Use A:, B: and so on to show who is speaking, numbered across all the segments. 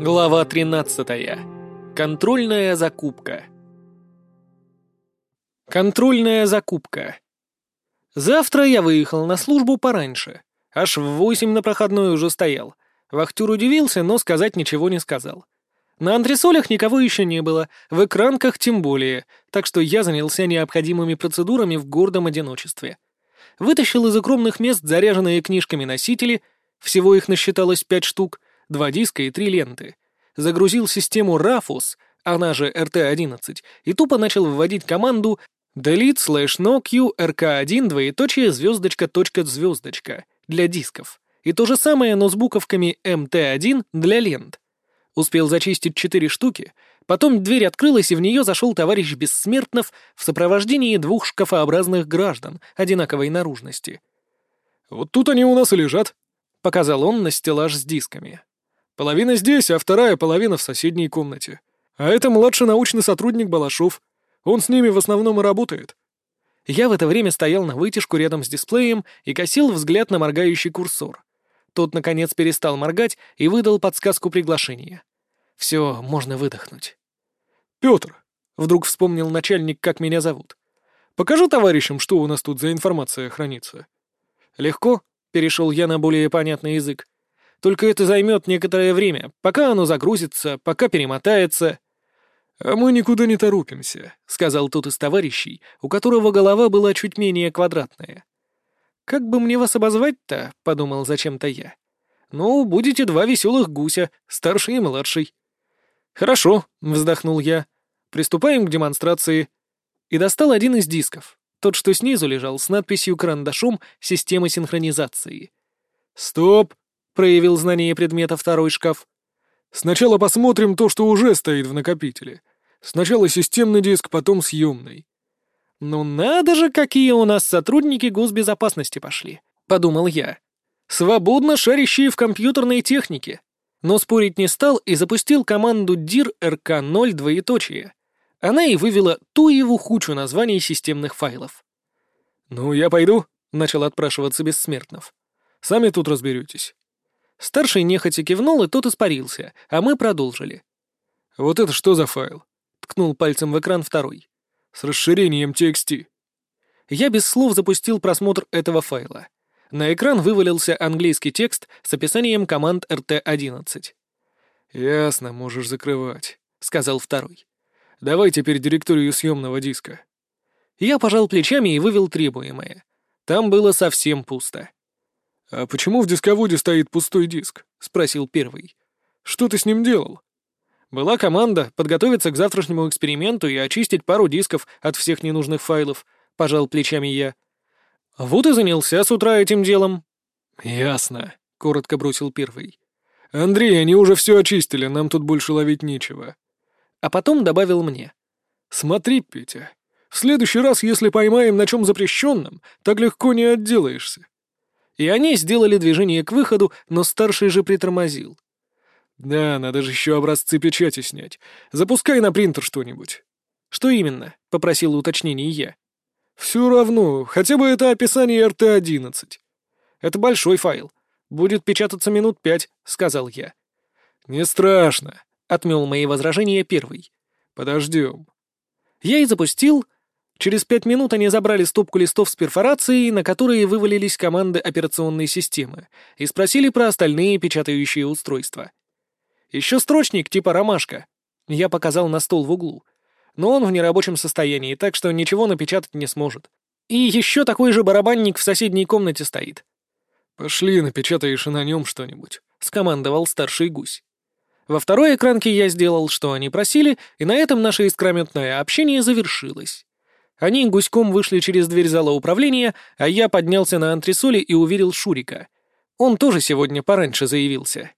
A: Глава 13. Контрольная закупка. Контрольная закупка. Завтра я выехал на службу пораньше. Аж в восемь на проходной уже стоял. Вахтюр удивился, но сказать ничего не сказал. На антресолях никого еще не было, в экранках тем более, так что я занялся необходимыми процедурами в гордом одиночестве. Вытащил из укромных мест заряженные книжками носители, всего их насчиталось пять штук, два диска и три ленты. Загрузил систему RAFUS, она же RT-11, и тупо начал вводить команду delete slash no q rk1 двоеточие звездочка точка звездочка для дисков. И то же самое, но с буковками MT1 для лент. Успел зачистить четыре штуки, потом дверь открылась, и в нее зашел товарищ Бессмертнов в сопровождении двух шкафообразных граждан одинаковой наружности.
B: «Вот тут они у нас и лежат», —
A: показал он на стеллаж с дисками.
B: «Половина здесь, а вторая половина в соседней комнате. А это младший научный сотрудник Балашов. Он с ними в основном и работает».
A: Я в это время стоял на вытяжку рядом с дисплеем и косил взгляд на моргающий курсор. Тот, наконец, перестал моргать и выдал подсказку приглашения. Все, можно выдохнуть.
B: «Петр», — вдруг вспомнил начальник, как меня зовут. «Покажу товарищам, что у нас тут за информация хранится».
A: «Легко», — перешел я на более понятный язык. «Только это займет некоторое время, пока оно загрузится, пока перемотается».
B: «А мы никуда не торопимся», — сказал тот из товарищей, у которого голова была чуть менее квадратная.
A: «Как бы мне вас обозвать-то?» — подумал зачем-то я. «Ну, будете два веселых гуся, старший и младший». «Хорошо», — вздохнул я. «Приступаем к демонстрации». И достал один из дисков, тот, что снизу лежал, с надписью карандашом «Система синхронизации».
B: «Стоп!»
A: — проявил знание предмета второй шкаф.
B: «Сначала посмотрим то, что уже стоит в накопителе. Сначала системный диск, потом съемный.
A: «Ну надо же, какие у нас сотрудники госбезопасности пошли», — подумал я. «Свободно шарящие в компьютерной технике». Но спорить не стал и запустил команду dir rk0 двоеточие. Она и вывела ту его хучу названий системных файлов.
B: «Ну, я пойду», — начал отпрашиваться Бессмертнов. «Сами тут разберетесь».
A: Старший нехотя кивнул, и тот испарился, а мы продолжили.
B: «Вот это что за файл?» — ткнул пальцем в экран второй с расширением TXT.
A: Я без слов запустил просмотр этого файла. На экран вывалился английский текст с описанием команд RT-11.
B: «Ясно, можешь закрывать», — сказал второй. «Давай теперь директорию съемного диска».
A: Я пожал плечами и вывел требуемое. Там было совсем пусто.
B: «А почему в дисководе стоит пустой диск?» — спросил первый. «Что ты с ним делал?»
A: Была команда подготовиться к завтрашнему эксперименту и очистить пару дисков от всех ненужных файлов, пожал плечами я. Вот и занялся с утра этим делом.
B: Ясно, коротко бросил первый. Андрей, они уже все очистили, нам тут больше ловить нечего.
A: А потом добавил мне.
B: Смотри, Петя, в следующий раз, если поймаем на чем запрещенном, так легко не отделаешься.
A: И они сделали движение к выходу, но старший же притормозил.
B: «Да, надо же еще образцы печати снять. Запускай на принтер что-нибудь».
A: «Что именно?» — попросил уточнение я.
B: «Все равно, хотя бы это описание РТ-11».
A: «Это большой файл. Будет печататься минут пять», — сказал я.
B: «Не страшно», —
A: отмел мои возражения первый.
B: «Подождем».
A: Я и запустил. Через пять минут они забрали стопку листов с перфорацией, на которые вывалились команды операционной системы, и спросили про остальные печатающие устройства. Еще строчник типа ромашка. Я показал на стол в углу. Но он в нерабочем состоянии, так что ничего напечатать не сможет. И еще такой же барабанник в соседней комнате стоит.
B: «Пошли, напечатаешь и на нем что-нибудь», — скомандовал старший гусь.
A: Во второй экранке я сделал, что они просили, и на этом наше искрометное общение завершилось. Они гуськом вышли через дверь зала управления, а я поднялся на антресоли и увидел Шурика. Он тоже сегодня пораньше заявился.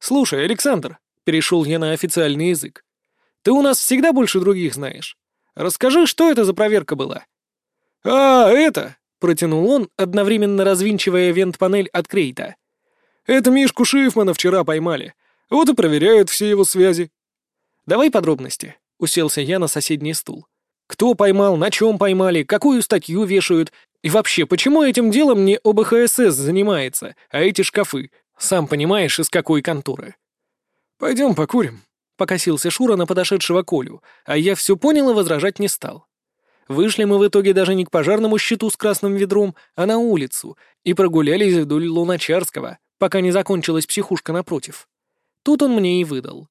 A: «Слушай, Александр», — перешел я на официальный язык, — «ты у нас всегда больше других знаешь. Расскажи, что это за проверка была?»
B: «А, это!»
A: — протянул он, одновременно развинчивая вент-панель от Крейта.
B: «Это Мишку Шифмана вчера поймали. Вот и проверяют все его связи».
A: «Давай подробности», — уселся я на соседний стул. «Кто поймал, на чем поймали, какую статью вешают, и вообще, почему этим делом не ОБХСС занимается, а эти шкафы? Сам понимаешь, из какой конторы.
B: Пойдем покурим.
A: Покосился Шура на подошедшего Колю, а я все понял и возражать не стал. Вышли мы в итоге даже не к пожарному щиту с красным ведром, а на улицу, и прогулялись вдоль Луначарского, пока не закончилась психушка напротив. Тут он мне и выдал.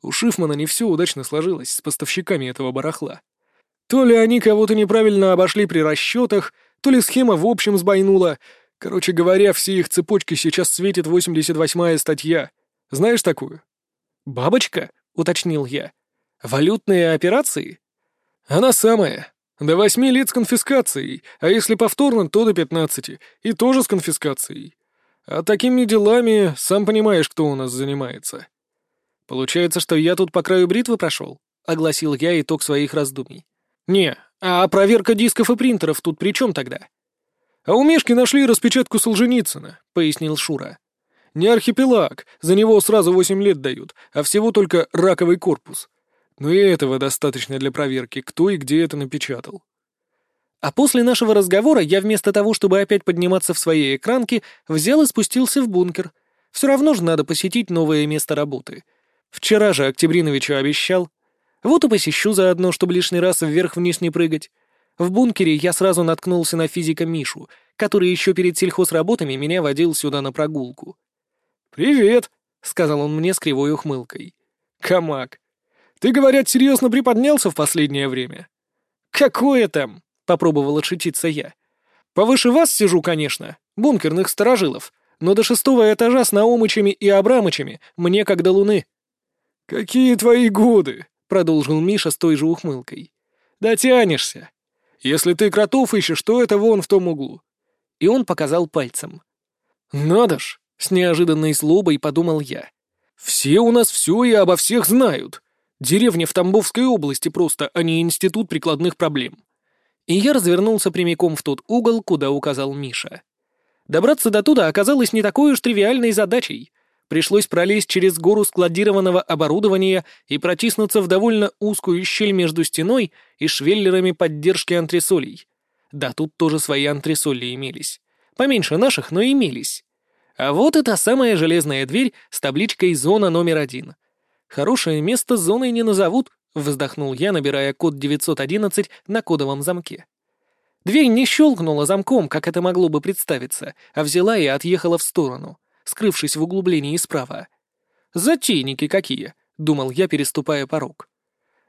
B: У Шифмана не все удачно сложилось с поставщиками этого барахла. То ли они кого-то неправильно обошли при расчетах, то ли схема в общем сбойнула. Короче говоря, все их цепочки сейчас светит 88-я статья. Знаешь такую?
A: «Бабочка?» — уточнил я. «Валютные операции?»
B: «Она самая. До восьми лет с конфискацией, а если повторно, то до пятнадцати, и тоже с конфискацией. А такими делами, сам понимаешь, кто у нас занимается».
A: «Получается, что я тут по краю бритвы прошел?» — огласил я итог своих раздумий. «Не, а проверка дисков и принтеров тут при чем тогда?»
B: «А у Мишки нашли распечатку Солженицына», — пояснил Шура. «Не архипелаг, за него сразу восемь лет дают, а всего только раковый корпус. Но и этого достаточно для проверки, кто и где это напечатал».
A: А после нашего разговора я вместо того, чтобы опять подниматься в своей экранке, взял и спустился в бункер. Все равно же надо посетить новое место работы. Вчера же Октябриновичу обещал. Вот и посещу заодно, чтобы лишний раз вверх-вниз не прыгать. В бункере я сразу наткнулся на физика Мишу, который еще перед сельхозработами меня водил сюда на прогулку.
B: «Привет», — сказал
A: он мне с кривой ухмылкой.
B: «Камак, ты, говорят, серьезно приподнялся в последнее время?»
A: «Какое там?» — попробовал отшутиться я. «Повыше вас сижу, конечно, бункерных сторожилов, но до шестого этажа с Наумычами и Абрамычами мне как до луны».
B: «Какие твои годы?»
A: — продолжил Миша с той же ухмылкой.
B: «Дотянешься. Если ты кротов ищешь, то это вон в том углу».
A: И он показал пальцем.
B: «Надо ж!» — с неожиданной злобой подумал я. «Все у нас все и обо всех знают. Деревня в Тамбовской области просто, а не институт прикладных проблем».
A: И я развернулся прямиком в тот угол, куда указал Миша. Добраться до туда оказалось не такой уж тривиальной задачей. Пришлось пролезть через гору складированного оборудования и протиснуться в довольно узкую щель между стеной и швеллерами поддержки антресолей. Да, тут тоже свои антресоли имелись. Поменьше наших, но имелись. А вот и та самая железная дверь с табличкой «Зона номер один». Хорошее место зоной не назовут, вздохнул я, набирая код 911 на кодовом замке. Дверь не щелкнула замком, как это могло бы представиться, а взяла и отъехала в сторону скрывшись в углублении справа. «Затейники какие!» — думал я, переступая порог.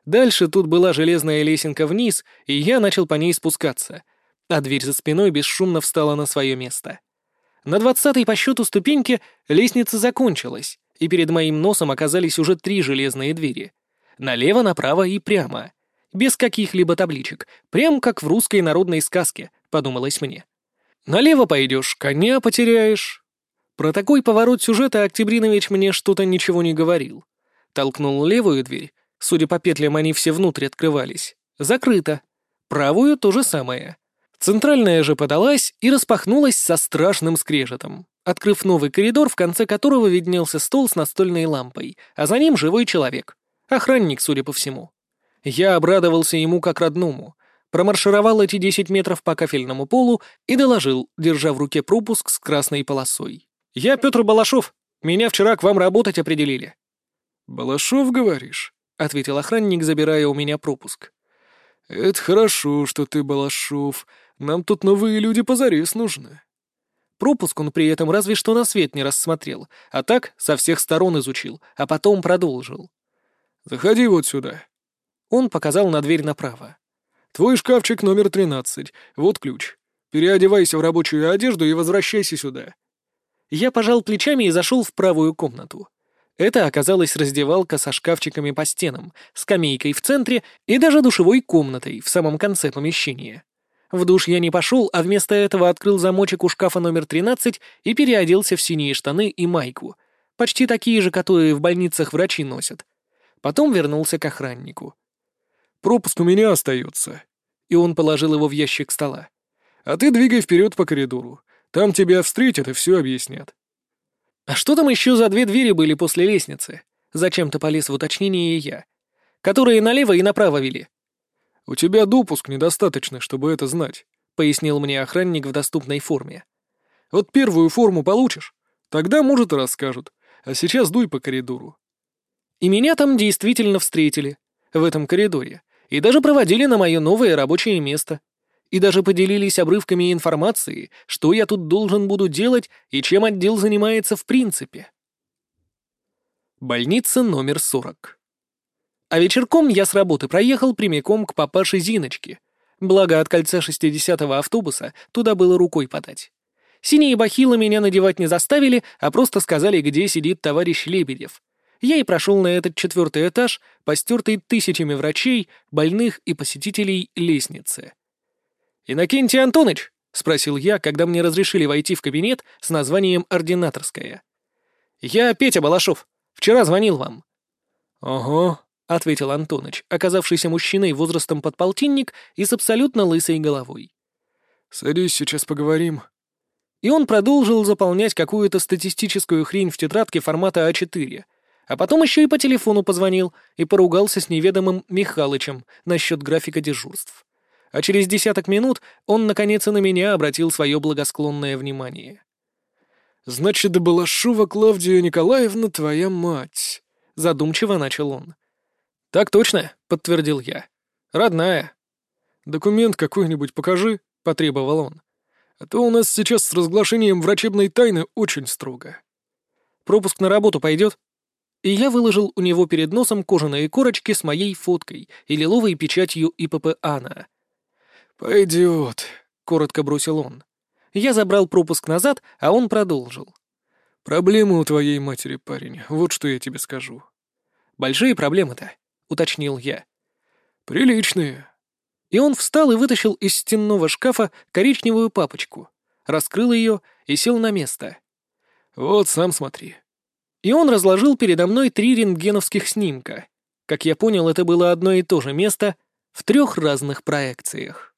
A: Дальше тут была железная лесенка вниз, и я начал по ней спускаться, а дверь за спиной бесшумно встала на свое место. На двадцатой по счету ступеньке лестница закончилась, и перед моим носом оказались уже три железные двери. Налево, направо и прямо. Без каких-либо табличек, прям как в русской народной сказке, подумалось мне. Налево пойдешь, коня потеряешь, про такой поворот сюжета Октябринович мне что-то ничего не говорил. Толкнул левую дверь, судя по петлям, они все внутрь открывались. Закрыто. Правую то же самое. Центральная же подалась и распахнулась со страшным скрежетом, открыв новый коридор, в конце которого виднелся стол с настольной лампой, а за ним живой человек. Охранник, судя по всему. Я обрадовался ему как родному, промаршировал эти десять метров по кафельному полу и доложил, держа в руке пропуск с красной полосой. «Я Петр Балашов. Меня вчера к вам работать определили».
B: «Балашов, говоришь?» — ответил охранник, забирая у меня пропуск. «Это хорошо, что ты Балашов. Нам тут новые люди позарез нужны».
A: Пропуск он при этом разве что на свет не рассмотрел, а так со всех сторон изучил, а потом продолжил.
B: «Заходи вот сюда».
A: Он показал на дверь направо.
B: «Твой шкафчик номер тринадцать. Вот ключ. Переодевайся в рабочую одежду и возвращайся сюда.
A: Я пожал плечами и зашел в правую комнату. Это оказалась раздевалка со шкафчиками по стенам, скамейкой в центре и даже душевой комнатой в самом конце помещения. В душ я не пошел, а вместо этого открыл замочек у шкафа номер 13 и переоделся в синие штаны и майку, почти такие же, которые в больницах врачи носят. Потом вернулся к охраннику.
B: «Пропуск у меня остается»,
A: и он положил его в ящик стола.
B: «А ты двигай вперед по коридору. Там тебя встретят и все объяснят».
A: «А что там еще за две двери были после лестницы?» Зачем-то полез в уточнение я. «Которые налево и направо вели».
B: «У тебя допуск недостаточно, чтобы это знать», — пояснил мне охранник в доступной форме. «Вот первую форму получишь, Тогда, может, и расскажут. А сейчас дуй по коридору».
A: И меня там действительно встретили, в этом коридоре, и даже проводили на мое новое рабочее место. И даже поделились обрывками информации, что я тут должен буду делать и чем отдел занимается в принципе. Больница номер 40. А вечерком я с работы проехал прямиком к папаше Зиночке. Благо, от кольца 60-го автобуса туда было рукой подать. Синие бахилы меня надевать не заставили, а просто сказали, где сидит товарищ Лебедев. Я и прошел на этот четвертый этаж, постертый тысячами врачей, больных и посетителей лестницы. «Иннокентий Антоныч?» — спросил я, когда мне разрешили войти в кабинет с названием «Ординаторская». «Я Петя Балашов. Вчера звонил вам».
B: «Ага», — ответил Антоныч, оказавшийся мужчиной возрастом под полтинник и с абсолютно лысой головой. «Садись, сейчас поговорим».
A: И он продолжил заполнять какую-то статистическую хрень в тетрадке формата А4, а потом еще и по телефону позвонил и поругался с неведомым Михалычем насчет графика дежурств. А через десяток минут он, наконец, и на меня обратил свое благосклонное внимание.
B: «Значит, Балашова Клавдия Николаевна твоя мать», — задумчиво начал он.
A: «Так точно», — подтвердил я. «Родная».
B: «Документ какой-нибудь покажи», — потребовал он. А то у нас сейчас с разглашением врачебной тайны очень строго.
A: Пропуск на работу пойдет? И я выложил у него перед носом кожаные корочки с моей фоткой и лиловой печатью ИПП Ана.
B: «Пойдет», — коротко бросил он.
A: Я забрал пропуск назад, а он продолжил.
B: «Проблемы у твоей матери, парень, вот что я тебе скажу».
A: «Большие проблемы-то», — уточнил я.
B: «Приличные»,
A: и он встал и вытащил из стенного шкафа коричневую папочку, раскрыл ее и сел на место.
B: «Вот, сам смотри».
A: И он разложил передо мной три рентгеновских снимка. Как я понял, это было одно и то же место в трех разных проекциях.